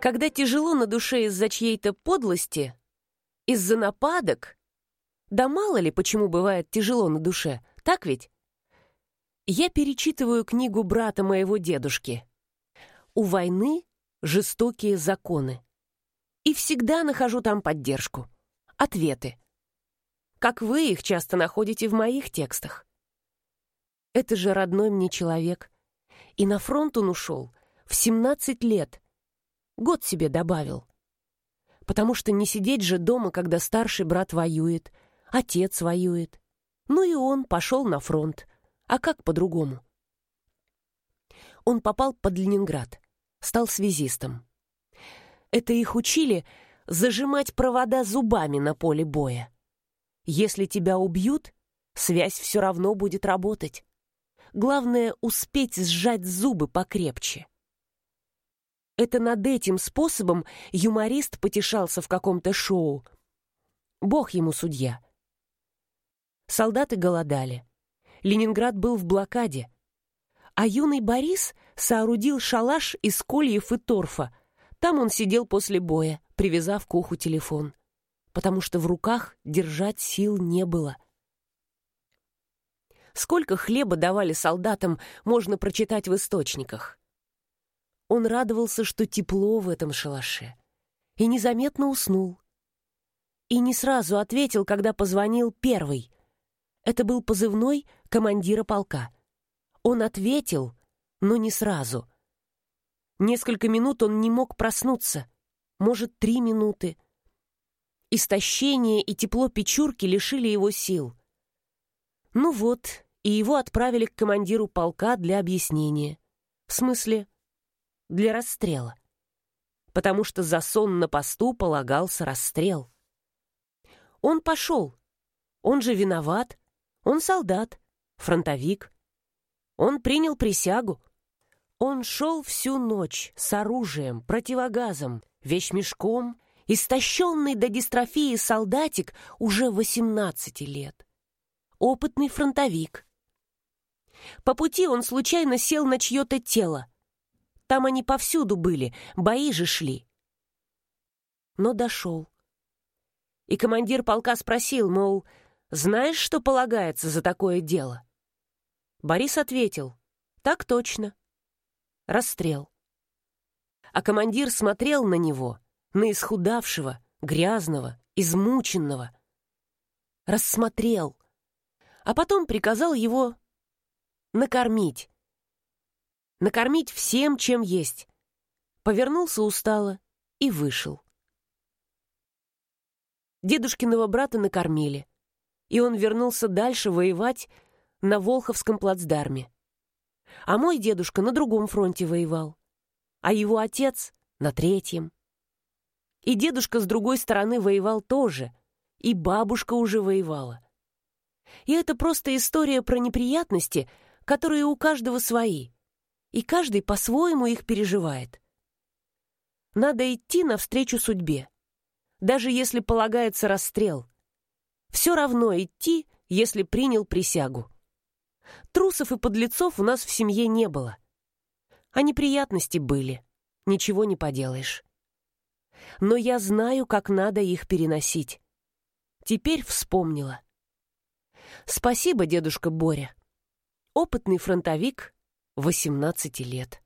Когда тяжело на душе из-за чьей-то подлости, из-за нападок, да мало ли почему бывает тяжело на душе, так ведь? Я перечитываю книгу брата моего дедушки. У войны жестокие законы. И всегда нахожу там поддержку, ответы. Как вы их часто находите в моих текстах. Это же родной мне человек. И на фронт он ушел в 17 лет. Год себе добавил. Потому что не сидеть же дома, когда старший брат воюет, отец воюет. Ну и он пошел на фронт. А как по-другому? Он попал под Ленинград, стал связистом. Это их учили зажимать провода зубами на поле боя. Если тебя убьют, связь все равно будет работать. Главное — успеть сжать зубы покрепче. Это над этим способом юморист потешался в каком-то шоу. Бог ему судья. Солдаты голодали. Ленинград был в блокаде. А юный Борис соорудил шалаш из кольев и торфа. Там он сидел после боя, привязав к уху телефон. Потому что в руках держать сил не было. Сколько хлеба давали солдатам, можно прочитать в источниках. Он радовался, что тепло в этом шалаше. И незаметно уснул. И не сразу ответил, когда позвонил первый. Это был позывной командира полка. Он ответил, но не сразу. Несколько минут он не мог проснуться. Может, три минуты. Истощение и тепло печурки лишили его сил. Ну вот, и его отправили к командиру полка для объяснения. В смысле, для расстрела. Потому что за сон на посту полагался расстрел. Он пошел. Он же виноват. Он солдат, фронтовик. Он принял присягу. Он шел всю ночь с оружием, противогазом, вещмешком, истощенный до дистрофии солдатик уже 18 лет. Опытный фронтовик. По пути он случайно сел на чье-то тело. Там они повсюду были, бои же шли. Но дошел. И командир полка спросил, мол, знаешь, что полагается за такое дело? Борис ответил, так точно. Расстрел. А командир смотрел на него, на исхудавшего, грязного, измученного. Рассмотрел. А потом приказал его накормить накормить всем, чем есть. Повернулся устало и вышел. Дедушкиного брата накормили, и он вернулся дальше воевать на Волховском плацдарме. А мой дедушка на другом фронте воевал, а его отец на третьем. И дедушка с другой стороны воевал тоже, и бабушка уже воевала. И это просто история про неприятности, которые у каждого свои — и каждый по-своему их переживает. Надо идти навстречу судьбе, даже если полагается расстрел. Все равно идти, если принял присягу. Трусов и подлецов у нас в семье не было. А неприятности были, ничего не поделаешь. Но я знаю, как надо их переносить. Теперь вспомнила. Спасибо, дедушка Боря. Опытный фронтовик 18 лет.